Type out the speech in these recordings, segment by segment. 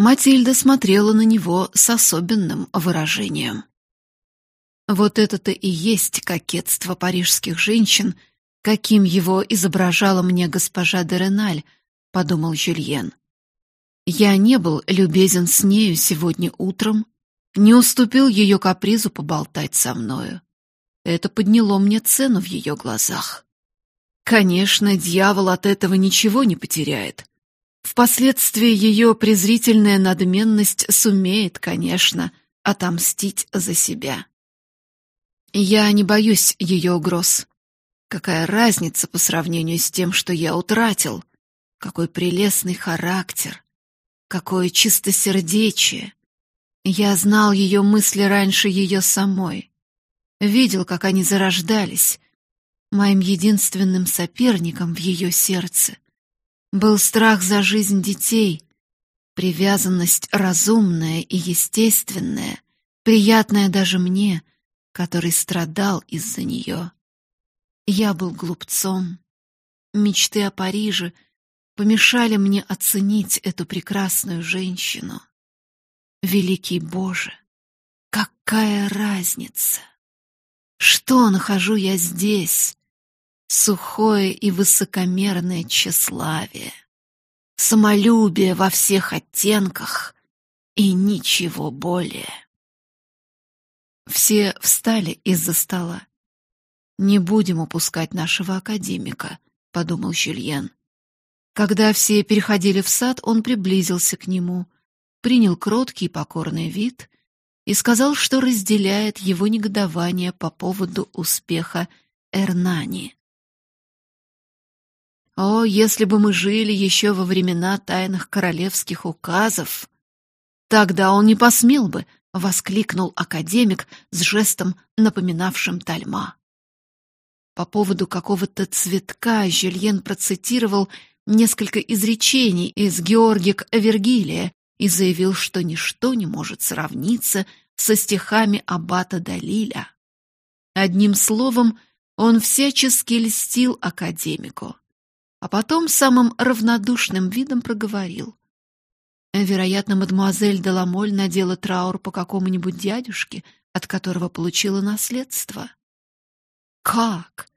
Матильда смотрела на него с особенным выражением. Вот это-то и есть кокетство парижских женщин, каким его изображала мне госпожа де Реналь, подумал Жюльен. Я не был любезен с нею сегодня утром, не уступил ее капризу поболтать со мною. Это подняло мне цену в ее глазах. Конечно, дьявол от этого ничего не потеряет. Впоследствии ее презрительная надменность сумеет, конечно, отомстить за себя. Я не боюсь ее угроз. Какая разница по сравнению с тем, что я утратил? Какой прелестный характер, какое чистосердечие. Я знал ее мысли раньше ее самой. Видел, как они зарождались. Моим единственным соперником в ее сердце был страх за жизнь детей, привязанность разумная и естественная, приятная даже мне, который страдал из-за нее. Я был глупцом. Мечты о Париже помешали мне оценить эту прекрасную женщину. Великий Боже, какая разница? Что нахожу я здесь? Сухое и высокомерное тщеславие, самолюбие во всех оттенках и ничего более. Все встали из-за стола. Не будем упускать нашего академика, подумал Жюльен. Когда все переходили в сад, он приблизился к нему, принял кроткий и покорный вид и сказал, что разделяет его негодование по поводу успеха Эрнани. О, если бы мы жили еще во времена тайных королевских указов, тогда он не посмел бы, воскликнул академик с жестом, напоминавшим Тальма. По поводу какого-то цветка Жюльен процитировал несколько изречений из Георгик Вергилия и заявил, что ничто не может сравниться со стихами аббата Далиля. Одним словом, он всячески льстил академику, а потом самым равнодушным видом проговорил. Вероятно, мадемуазель де Ламоль надела траур по какому-нибудь дядюшке, от которого получила наследство. Как?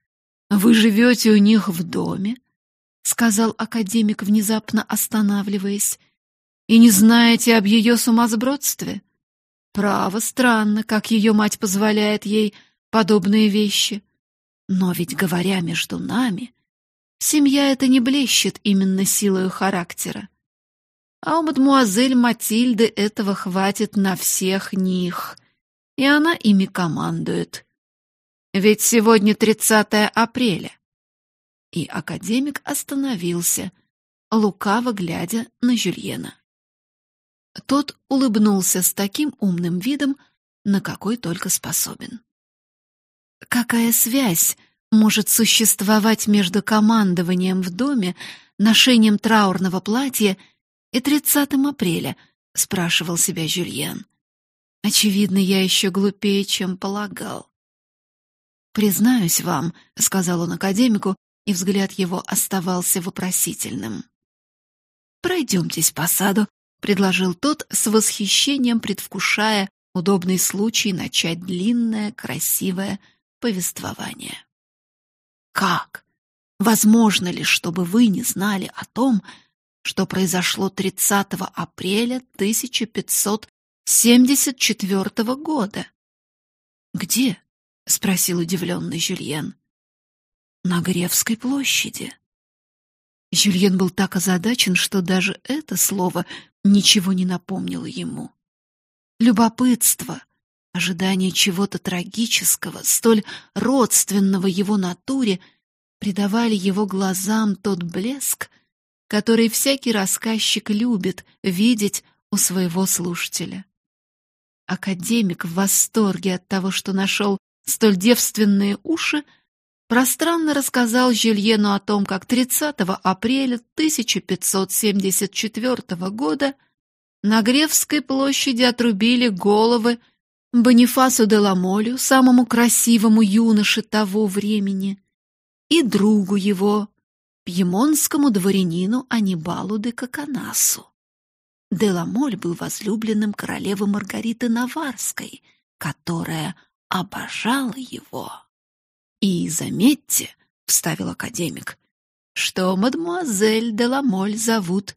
Вы живете у них в доме? сказал академик, внезапно останавливаясь. И не знаете об ее сумасбродстве? Право странно, как ее мать позволяет ей подобные вещи. Но ведь говоря между нами, семья эта не блещет именно силой характера. А у мадмуазель Матильды этого хватит на всех них, и она ими командует. Ведь сегодня 30 апреля. И академик остановился, лукаво глядя на Жюльена. Тот улыбнулся с таким умным видом, на какой только способен. Какая связь может существовать между командованием в доме, ношением траурного платья и 30 апреля, спрашивал себя Жюльен. Очевидно, я еще глупее, чем полагал. Признаюсь вам, сказал он академику, и взгляд его оставался вопросительным. Пройдемтесь по саду, предложил тот с восхищением, предвкушая удобный случай начать длинное, красивое повествование. Как? Возможно ли, чтобы вы не знали о том, что произошло 30 апреля 1574 года? Где? — спросил удивленный Жюльен. «На Гревской площади». Жюльен был так озадачен, что даже это слово ничего не напомнило ему. Любопытство, ожидание чего-то трагического, столь родственного его натуре, придавали его глазам тот блеск, который всякий рассказчик любит видеть у своего слушателя. Академик в восторге от того, что нашел столь девственные уши, пространно рассказал Жюльену о том, как 30 апреля 1574 года на Гревской площади отрубили головы Бонифасу де Ламолю, самому красивому юноше того времени, и другу его, пьемонскому дворянину Анибалу де Коканасу. Деламоль был возлюбленным королевы Маргариты Наварской, которая обожала его. И заметьте, — вставил академик, — что мадемуазель Деламоль зовут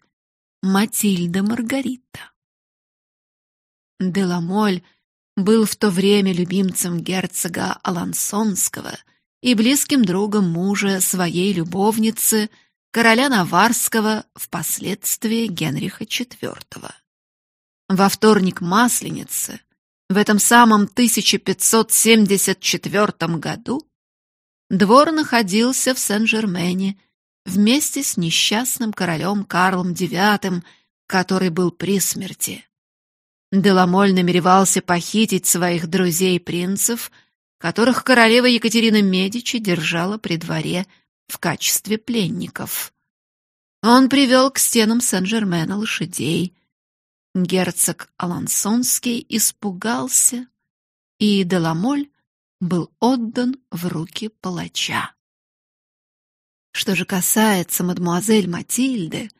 Матильда Маргарита. Деламоль был в то время любимцем герцога Алансонского и близким другом мужа своей любовницы, короля Наварского, впоследствии Генриха IV. Во вторник Масленицы, в этом самом 1574 году, двор находился в Сен-Жермене вместе с несчастным королем Карлом IX, который был при смерти. Деламоль намеревался похитить своих друзей-принцев, которых королева Екатерина Медичи держала при дворе в качестве пленников. Он привел к стенам Сен-Жермена лошадей. Герцог Алансонский испугался, и Деламоль был отдан в руки палача. Что же касается мадемуазель Матильды,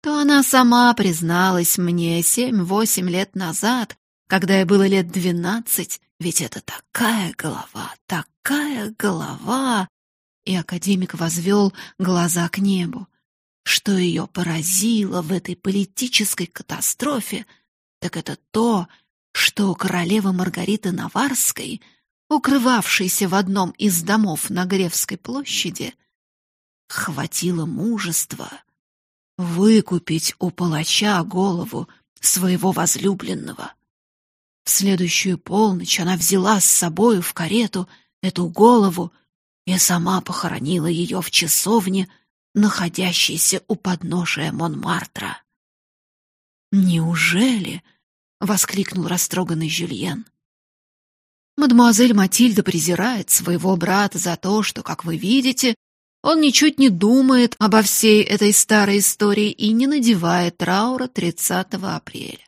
то она сама призналась мне семь-восемь лет назад, когда ей было лет двенадцать, ведь это такая голова, такая голова. И академик возвел глаза к небу. Что ее поразило в этой политической катастрофе, так это то, что королева Маргарита Наварской, укрывавшейся в одном из домов на Гревской площади, хватило мужества выкупить у палача голову своего возлюбленного. В следующую полночь она взяла с собою в карету эту голову и сама похоронила ее в часовне, находящейся у подножия Монмартра. «Неужели?» — воскликнул растроганный Жюльен. «Мадемуазель Матильда презирает своего брата за то, что, как вы видите, он ничуть не думает обо всей этой старой истории и не надевает траура 30 апреля.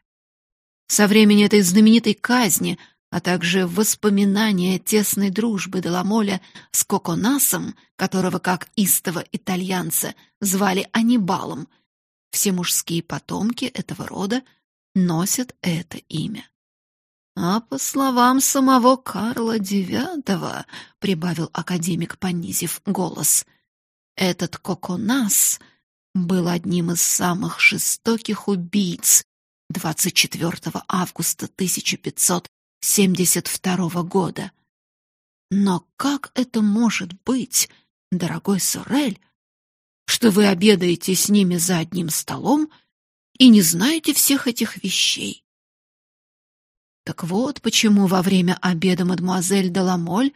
Со времени этой знаменитой казни, а также воспоминания тесной дружбы Деламоля с Коконасом, которого, как истого итальянца, звали Анибалом, все мужские потомки этого рода носят это имя. А по словам самого Карла IX, прибавил академик, понизив голос, этот Коконас был одним из самых жестоких убийц 24 августа 1572 года. Но как это может быть, дорогой Сорель, что вы обедаете с ними за одним столом и не знаете всех этих вещей? Так вот почему во время обеда мадемуазель Деламоль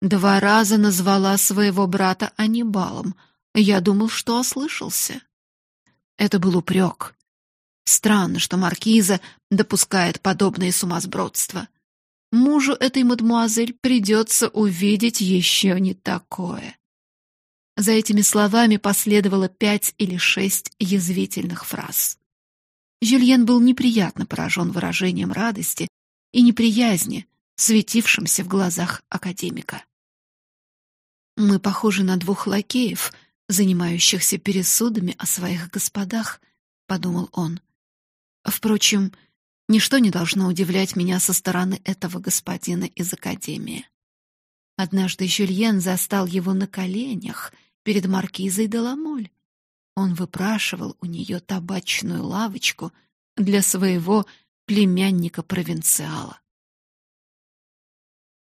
Два раза назвала своего брата Анибалом. Я думал, что ослышался. Это был упрек. Странно, что маркиза допускает подобные сумасбродства. Мужу этой мадмуазель придется увидеть еще не такое. За этими словами последовало пять или шесть язвительных фраз. Жюльен был неприятно поражен выражением радости и неприязни, светившимся в глазах академика. Мы похожи на двух лакеев, занимающихся пересудами о своих господах, подумал он. Впрочем, ничто не должно удивлять меня со стороны этого господина из академии. Однажды Жюльен застал его на коленях перед маркизой Деламоль. Он выпрашивал у нее табачную лавочку для своего племянника-провинциала.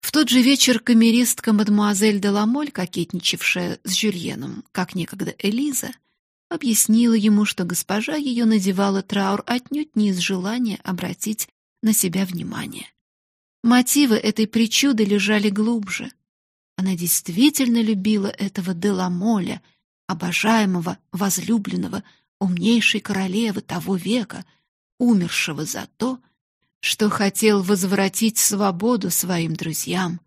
В тот же вечер камеристка мадемуазель де Ламоль, кокетничавшая с Жюльеном, как некогда Элиза, объяснила ему, что госпожа ее надевала траур отнюдь не из желания обратить на себя внимание. Мотивы этой причуды лежали глубже. Она действительно любила этого Деламоля, обожаемого, возлюбленного, умнейшей королевы того века, умершего за то, что хотел возвратить свободу своим друзьям.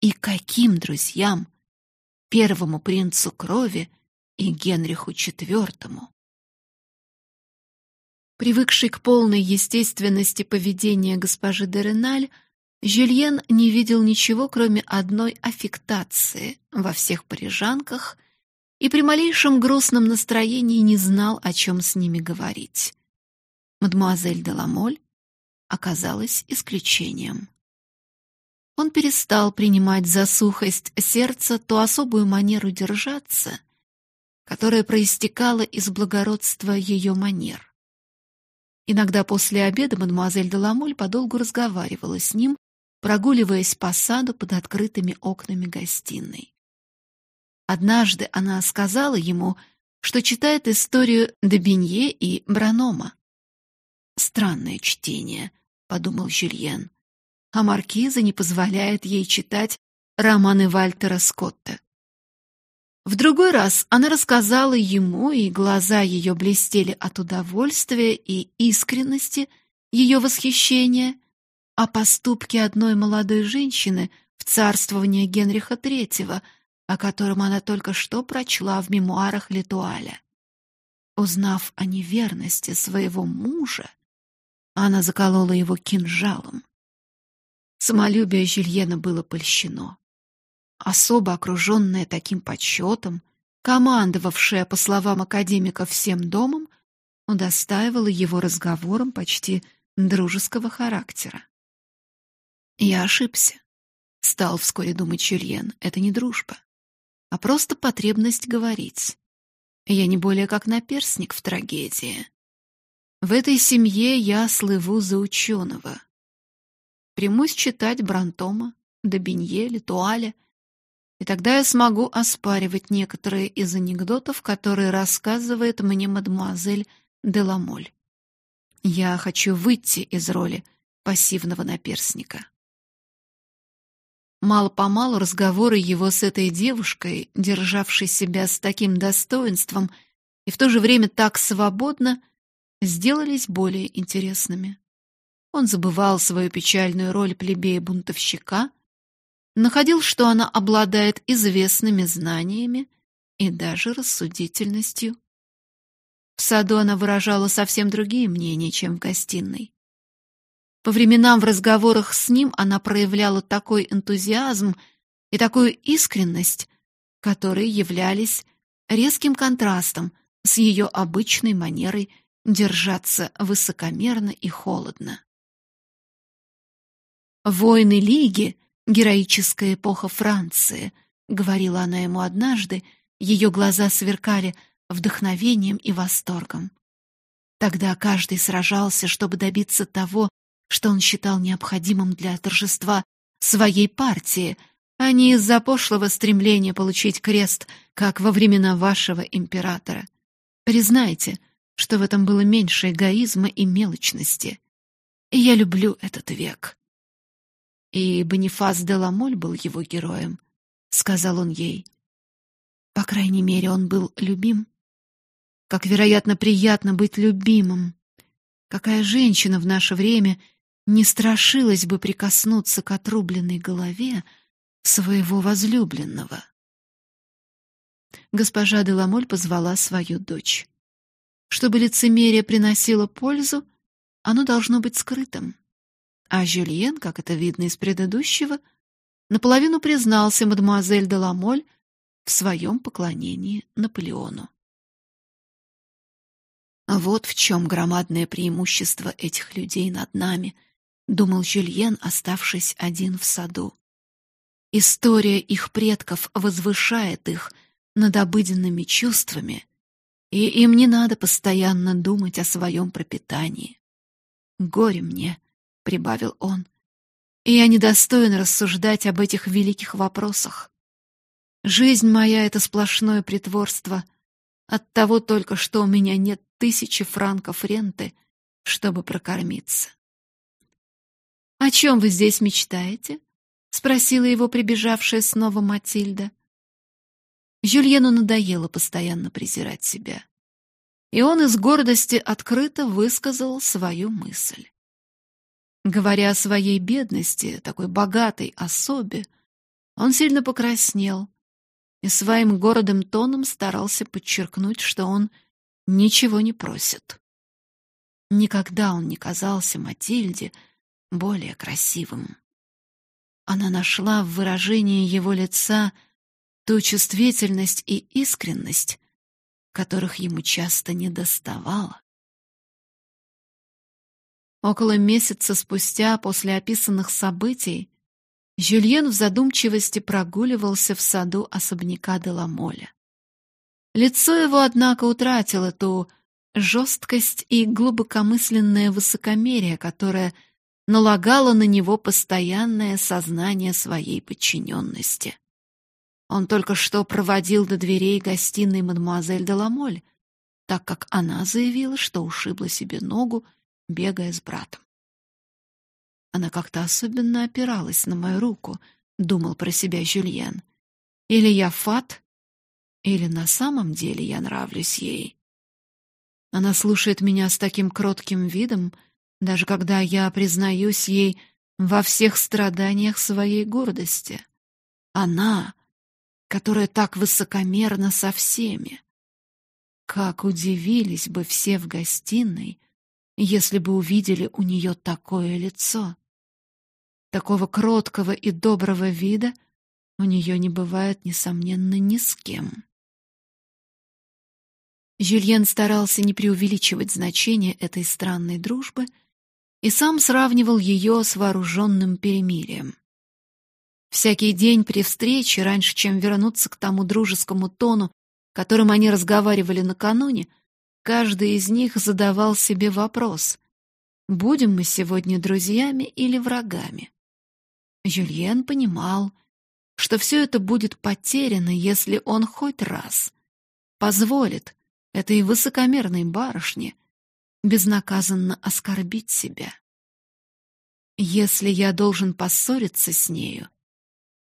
И каким друзьям? Первому принцу крови и Генриху IV. Привыкший к полной естественности поведения госпожи де Реналь, Жюльен не видел ничего, кроме одной аффектации во всех парижанках и при малейшем грустном настроении не знал, о чем с ними говорить. Мадемуазель де Ламоль оказалась исключением. Он перестал принимать за сухость сердца ту особую манеру держаться, которая проистекала из благородства ее манер. Иногда после обеда мадемуазель де Ламоль подолгу разговаривала с ним, прогуливаясь по саду под открытыми окнами гостиной. Однажды она сказала ему, что читает историю Дебинье и Бранома. «Странное чтение», — подумал Жюльен. А маркиза не позволяет ей читать романы Вальтера Скотта. В другой раз она рассказала ему, и глаза ее блестели от удовольствия и искренности ее восхищения, о поступке одной молодой женщины в царствовании Генриха III, о котором она только что прочла в мемуарах Летуаля. Узнав о неверности своего мужа, она заколола его кинжалом. Самолюбие Жюльена было польщено особо окруженная таким почетом, командовавшая, по словам академика, всем домом, удостаивала его разговором почти дружеского характера. Я ошибся. Стал вскоре думать Чюльен. Это не дружба, а просто потребность говорить. Я не более как наперсник в трагедии. В этой семье я слыву за ученого. Примусь читать Брантома, Добинье, Литуаля — и тогда я смогу оспаривать некоторые из анекдотов, которые рассказывает мне мадемуазель Деламоль. Я хочу выйти из роли пассивного наперсника. Мало-помалу разговоры его с этой девушкой, державшей себя с таким достоинством и в то же время так свободно, сделались более интересными. Он забывал свою печальную роль плебея-бунтовщика — находил, что она обладает известными знаниями и даже рассудительностью. В саду она выражала совсем другие мнения, чем в гостиной. По временам в разговорах с ним она проявляла такой энтузиазм и такую искренность, которые являлись резким контрастом с ее обычной манерой держаться высокомерно и холодно. Войны Лиги героическая эпоха Франции, говорила она ему однажды, ее глаза сверкали вдохновением и восторгом. Тогда каждый сражался, чтобы добиться того, что он считал необходимым для торжества своей партии, а не из-за пошлого стремления получить крест, как во времена вашего императора. Признайте, что в этом было меньше эгоизма и мелочности. И я люблю этот век. И Бонифас де Ламоль был его героем, сказал он ей. По крайней мере, он был любим. Как, вероятно, приятно быть любимым. Какая женщина в наше время не страшилась бы прикоснуться к отрубленной голове своего возлюбленного? Госпожа де Ламоль позвала свою дочь. Чтобы лицемерие приносило пользу, оно должно быть скрытым. А Жюльен, как это видно из предыдущего, наполовину признался мадемуазель де Ламоль в своем поклонении Наполеону. Вот в чем громадное преимущество этих людей над нами, думал Жюльен, оставшись один в саду. История их предков возвышает их над обыденными чувствами, и им не надо постоянно думать о своем пропитании. Горе мне, — прибавил он. «И я недостоин рассуждать об этих великих вопросах. Жизнь моя — это сплошное притворство. От того только, что у меня нет тысячи франков ренты, чтобы прокормиться». «О чем вы здесь мечтаете?» — спросила его прибежавшая снова Матильда. Жюльену надоело постоянно презирать себя. И он из гордости открыто высказал свою мысль. Говоря о своей бедности, такой богатой особе, он сильно покраснел и своим городом тоном старался подчеркнуть, что он ничего не просит. Никогда он не казался Матильде более красивым. Она нашла в выражении его лица ту чувствительность и искренность, которых ему часто недоставало. Около месяца спустя после описанных событий Жюльен в задумчивости прогуливался в саду особняка Деламоля. Лицо его, однако, утратило ту жесткость и глубокомысленное высокомерие, которое налагало на него постоянное сознание своей подчиненности. Он только что проводил до дверей гостиной мадемуазель Деламоль, так как она заявила, что ушибла себе ногу, бегая с братом. Она как-то особенно опиралась на мою руку, думал про себя Жюльен. Или я фат, или на самом деле я нравлюсь ей. Она слушает меня с таким кротким видом, даже когда я признаюсь ей во всех страданиях своей гордости. Она, которая так высокомерна со всеми. Как удивились бы все в гостиной, если бы увидели у нее такое лицо. Такого кроткого и доброго вида у нее не бывает, несомненно, ни с кем. Жюльен старался не преувеличивать значение этой странной дружбы и сам сравнивал ее с вооруженным перемирием. Всякий день при встрече, раньше чем вернуться к тому дружескому тону, которым они разговаривали накануне, каждый из них задавал себе вопрос: будем мы сегодня друзьями или врагами? Жюльен понимал, что все это будет потеряно, если он хоть раз позволит этой высокомерной барышне безнаказанно оскорбить себя. Если я должен поссориться с нею,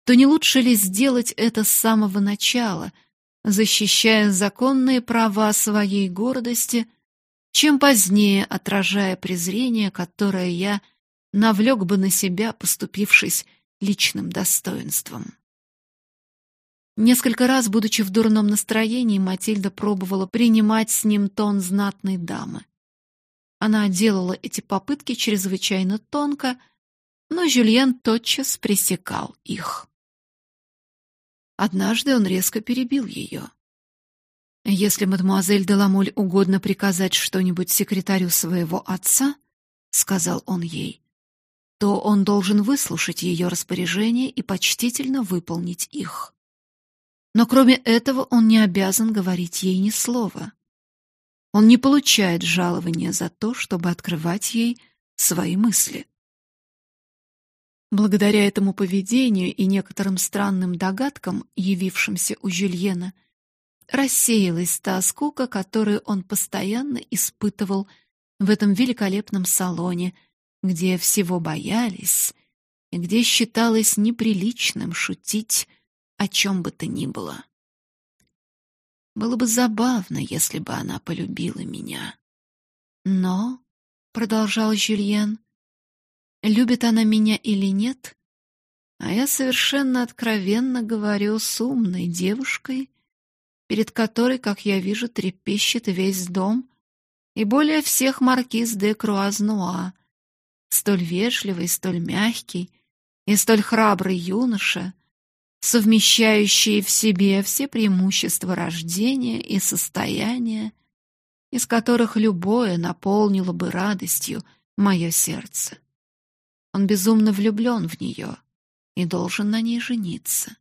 то не лучше ли сделать это с самого начала, защищая законные права своей гордости, чем позднее отражая презрение, которое я навлек бы на себя, поступившись личным достоинством. Несколько раз, будучи в дурном настроении, Матильда пробовала принимать с ним тон знатной дамы. Она делала эти попытки чрезвычайно тонко, но Жюльен тотчас пресекал их. Однажды он резко перебил ее. «Если мадемуазель Деламоль угодно приказать что-нибудь секретарю своего отца, — сказал он ей, то он должен выслушать ее распоряжения и почтительно выполнить их. Но кроме этого он не обязан говорить ей ни слова. Он не получает жалования за то, чтобы открывать ей свои мысли. Благодаря этому поведению и некоторым странным догадкам, явившимся у Жюльена, рассеялась та скука, которую он постоянно испытывал в этом великолепном салоне, где всего боялись и где считалось неприличным шутить о чем бы то ни было. Было бы забавно, если бы она полюбила меня. Но, — продолжал Жюльен, — любит она меня или нет, а я совершенно откровенно говорю с умной девушкой, перед которой, как я вижу, трепещет весь дом, и более всех маркиз де Круазнуа, столь вежливый, столь мягкий и столь храбрый юноша, совмещающий в себе все преимущества рождения и состояния, из которых любое наполнило бы радостью мое сердце. Он безумно влюблен в нее и должен на ней жениться.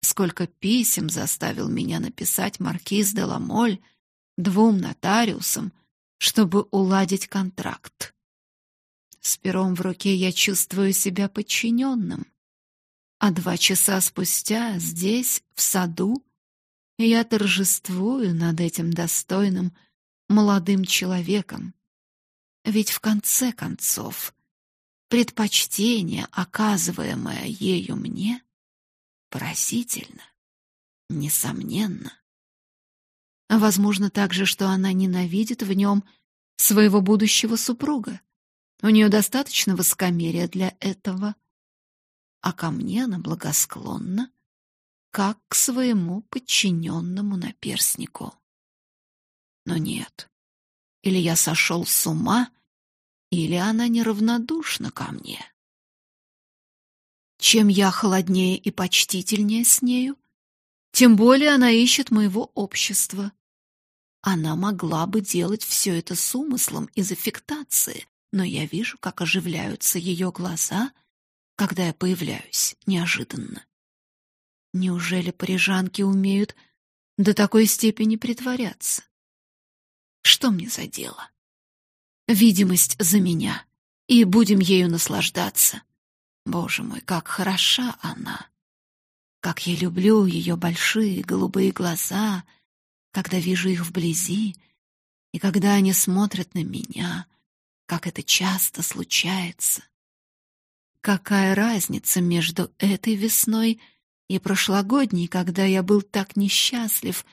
Сколько писем заставил меня написать маркиз де Ламоль двум нотариусам, чтобы уладить контракт. С пером в руке я чувствую себя подчиненным. А два часа спустя здесь, в саду, я торжествую над этим достойным молодым человеком. Ведь в конце концов предпочтение, оказываемое ею мне, поразительно, несомненно. Возможно также, что она ненавидит в нем своего будущего супруга. У нее достаточно высокомерия для этого. А ко мне она благосклонна, как к своему подчиненному наперснику. Но нет. Или я сошел с ума, или она неравнодушна ко мне. Чем я холоднее и почтительнее с нею, тем более она ищет моего общества. Она могла бы делать все это с умыслом из аффектации, но я вижу, как оживляются ее глаза, когда я появляюсь неожиданно. Неужели парижанки умеют до такой степени притворяться? Что мне за дело? Видимость за меня, и будем ею наслаждаться. Боже мой, как хороша она! Как я люблю ее большие голубые глаза, когда вижу их вблизи, и когда они смотрят на меня, как это часто случается. Какая разница между этой весной и прошлогодней, когда я был так несчастлив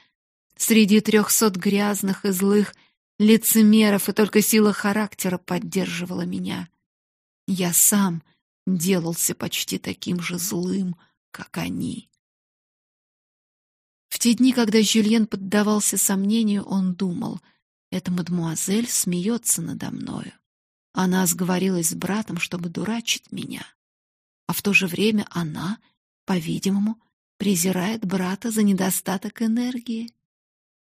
среди трехсот грязных и злых лицемеров, и только сила характера поддерживала меня. Я сам делался почти таким же злым, как они. В те дни, когда Жюльен поддавался сомнению, он думал, эта мадмуазель смеется надо мною. Она сговорилась с братом, чтобы дурачить меня. А в то же время она, по-видимому, презирает брата за недостаток энергии.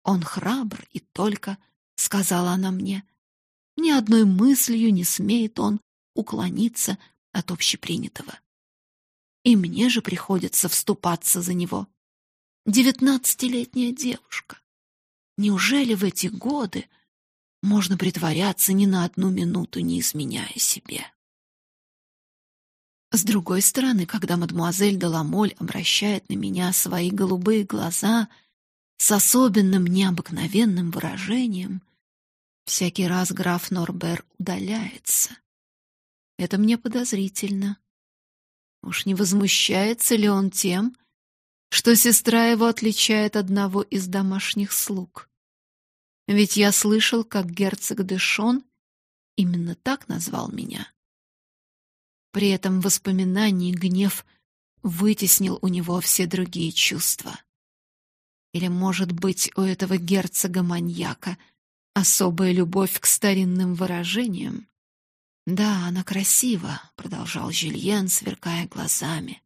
Он храбр и только, — сказала она мне, — ни одной мыслью не смеет он уклониться от общепринятого. И мне же приходится вступаться за него. Девятнадцатилетняя девушка. Неужели в эти годы можно притворяться ни на одну минуту, не изменяя себе? С другой стороны, когда мадемуазель Деламоль обращает на меня свои голубые глаза с особенным необыкновенным выражением, всякий раз граф Норбер удаляется. Это мне подозрительно. Уж не возмущается ли он тем, что сестра его отличает одного из домашних слуг? Ведь я слышал, как герцог Дэшон именно так назвал меня. При этом воспоминании гнев вытеснил у него все другие чувства. Или, может быть, у этого герцога-маньяка особая любовь к старинным выражениям? «Да, она красива», — продолжал Жюльен, сверкая глазами.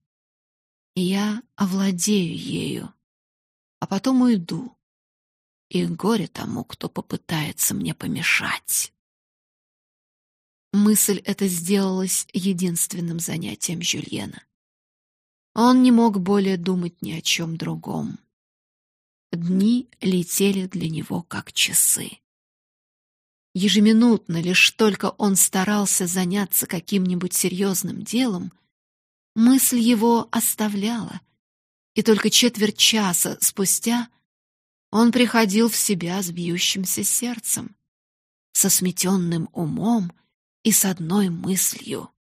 «И я овладею ею, а потом уйду. И горе тому, кто попытается мне помешать». Мысль эта сделалась единственным занятием Жюльена. Он не мог более думать ни о чем другом. Дни летели для него как часы. Ежеминутно, лишь только он старался заняться каким-нибудь серьезным делом, мысль его оставляла, и только четверть часа спустя он приходил в себя с бьющимся сердцем, со сметенным умом и с одной мыслью —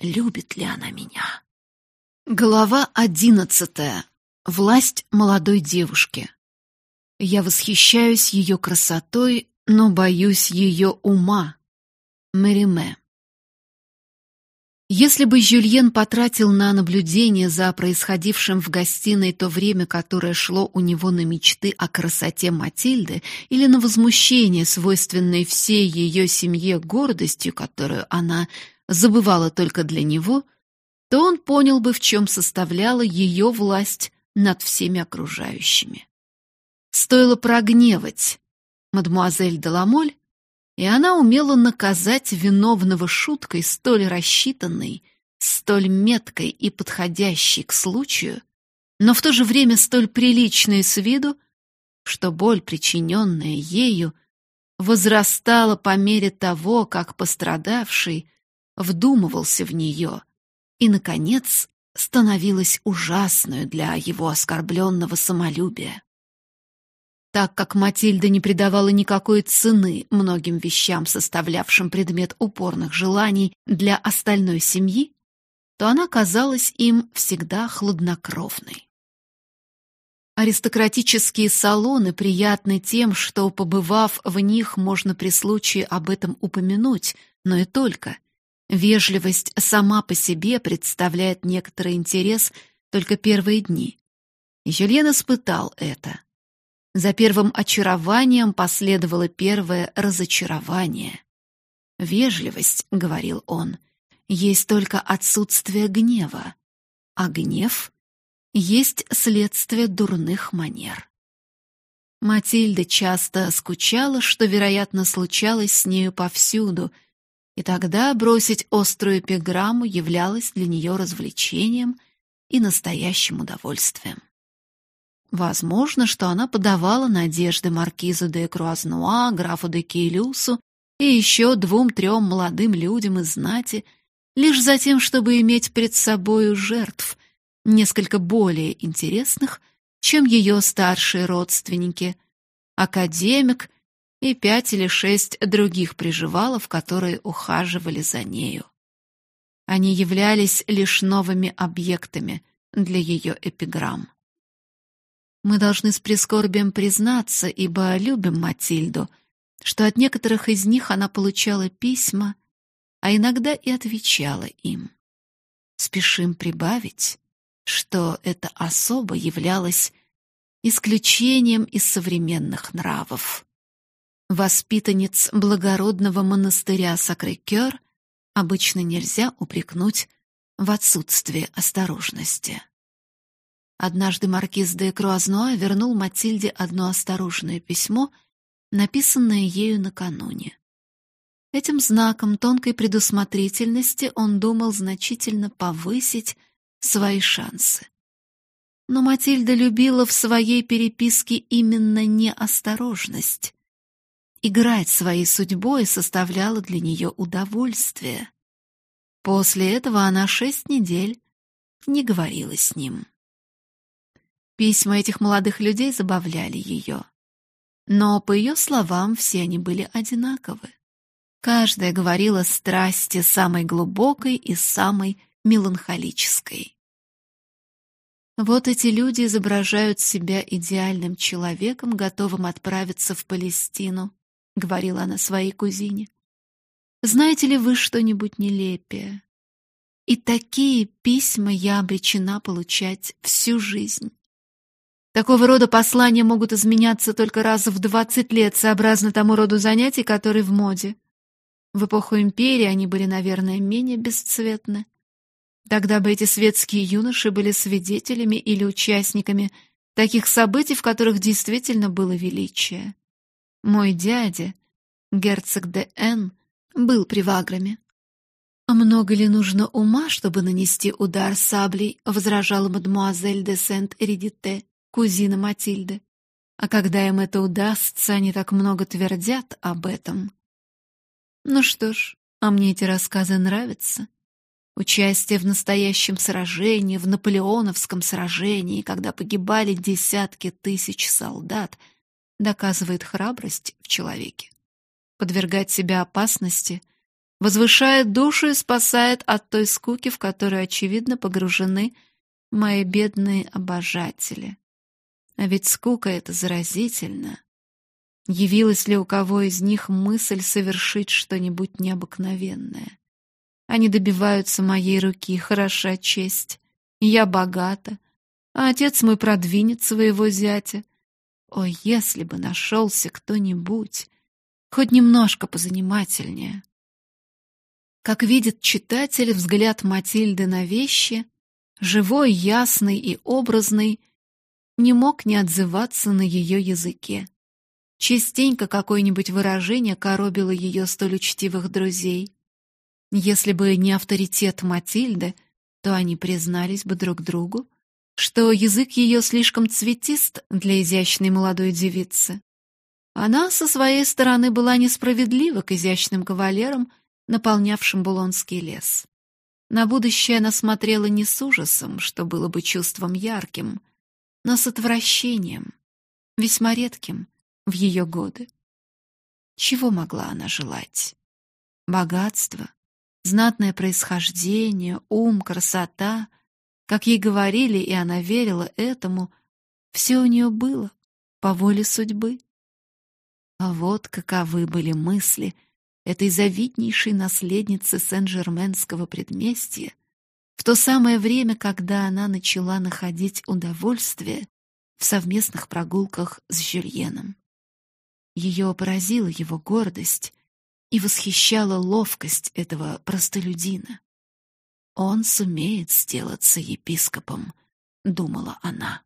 любит ли она меня? Глава одиннадцатая. Власть молодой девушки. Я восхищаюсь ее красотой но боюсь ее ума. Мериме. Если бы Жюльен потратил на наблюдение за происходившим в гостиной то время, которое шло у него на мечты о красоте Матильды, или на возмущение, свойственное всей ее семье гордостью, которую она забывала только для него, то он понял бы, в чем составляла ее власть над всеми окружающими. Стоило прогневать, мадмуазель Деламоль, и она умела наказать виновного шуткой столь рассчитанной, столь меткой и подходящей к случаю, но в то же время столь приличной с виду, что боль, причиненная ею, возрастала по мере того, как пострадавший вдумывался в нее и, наконец, становилась ужасной для его оскорбленного самолюбия. Так как Матильда не придавала никакой цены многим вещам, составлявшим предмет упорных желаний для остальной семьи, то она казалась им всегда хладнокровной. Аристократические салоны приятны тем, что, побывав в них, можно при случае об этом упомянуть, но и только. Вежливость сама по себе представляет некоторый интерес только первые дни. И Жюльен испытал это. За первым очарованием последовало первое разочарование. «Вежливость», — говорил он, — «есть только отсутствие гнева, а гнев есть следствие дурных манер». Матильда часто скучала, что, вероятно, случалось с нею повсюду, И тогда бросить острую эпиграмму являлось для нее развлечением и настоящим удовольствием. Возможно, что она подавала надежды маркизу де Круазнуа, графу де Кейлюсу и еще двум-трем молодым людям из знати, лишь за тем, чтобы иметь пред собою жертв, несколько более интересных, чем ее старшие родственники, академик и пять или шесть других приживалов, которые ухаживали за нею. Они являлись лишь новыми объектами для ее эпиграмм. Мы должны с прискорбием признаться, ибо любим Матильду, что от некоторых из них она получала письма, а иногда и отвечала им. Спешим прибавить, что эта особа являлась исключением из современных нравов. Воспитанниц благородного монастыря Сакрикер обычно нельзя упрекнуть в отсутствии осторожности. Однажды маркиз де Круазнуа вернул Матильде одно осторожное письмо, написанное ею накануне. Этим знаком тонкой предусмотрительности он думал значительно повысить свои шансы. Но Матильда любила в своей переписке именно неосторожность. Играть своей судьбой составляло для нее удовольствие. После этого она шесть недель не говорила с ним. Письма этих молодых людей забавляли ее. Но, по ее словам, все они были одинаковы. Каждая говорила страсти самой глубокой и самой меланхолической. Вот эти люди изображают себя идеальным человеком, готовым отправиться в Палестину, говорила она своей кузине. Знаете ли вы что-нибудь нелепее? И такие письма я обречена получать всю жизнь. Такого рода послания могут изменяться только раз в 20 лет, сообразно тому роду занятий, который в моде. В эпоху империи они были, наверное, менее бесцветны. Тогда бы эти светские юноши были свидетелями или участниками таких событий, в которых действительно было величие. Мой дядя, герцог де Н, был при Ваграме. «А много ли нужно ума, чтобы нанести удар саблей?» — возражала мадемуазель де Сент-Эридите кузина Матильды. А когда им это удастся, они так много твердят об этом. Ну что ж, а мне эти рассказы нравятся. Участие в настоящем сражении, в наполеоновском сражении, когда погибали десятки тысяч солдат, доказывает храбрость в человеке. Подвергать себя опасности возвышает душу и спасает от той скуки, в которую, очевидно, погружены мои бедные обожатели. А ведь скука эта заразительна. Явилась ли у кого из них мысль совершить что-нибудь необыкновенное? Они добиваются моей руки, хороша честь. Я богата, а отец мой продвинет своего зятя. О, если бы нашелся кто-нибудь, хоть немножко позанимательнее. Как видит читатель, взгляд Матильды на вещи, живой, ясный и образный — не мог не отзываться на ее языке. Частенько какое-нибудь выражение коробило ее столь учтивых друзей. Если бы не авторитет Матильды, то они признались бы друг другу, что язык ее слишком цветист для изящной молодой девицы. Она со своей стороны была несправедлива к изящным кавалерам, наполнявшим Булонский лес. На будущее она смотрела не с ужасом, что было бы чувством ярким — но с отвращением, весьма редким в ее годы. Чего могла она желать? Богатство, знатное происхождение, ум, красота. Как ей говорили, и она верила этому, все у нее было по воле судьбы. А вот каковы были мысли этой завиднейшей наследницы Сен-Жерменского предместья, в то самое время, когда она начала находить удовольствие в совместных прогулках с Жюльеном. Ее поразила его гордость и восхищала ловкость этого простолюдина. «Он сумеет сделаться епископом», — думала она.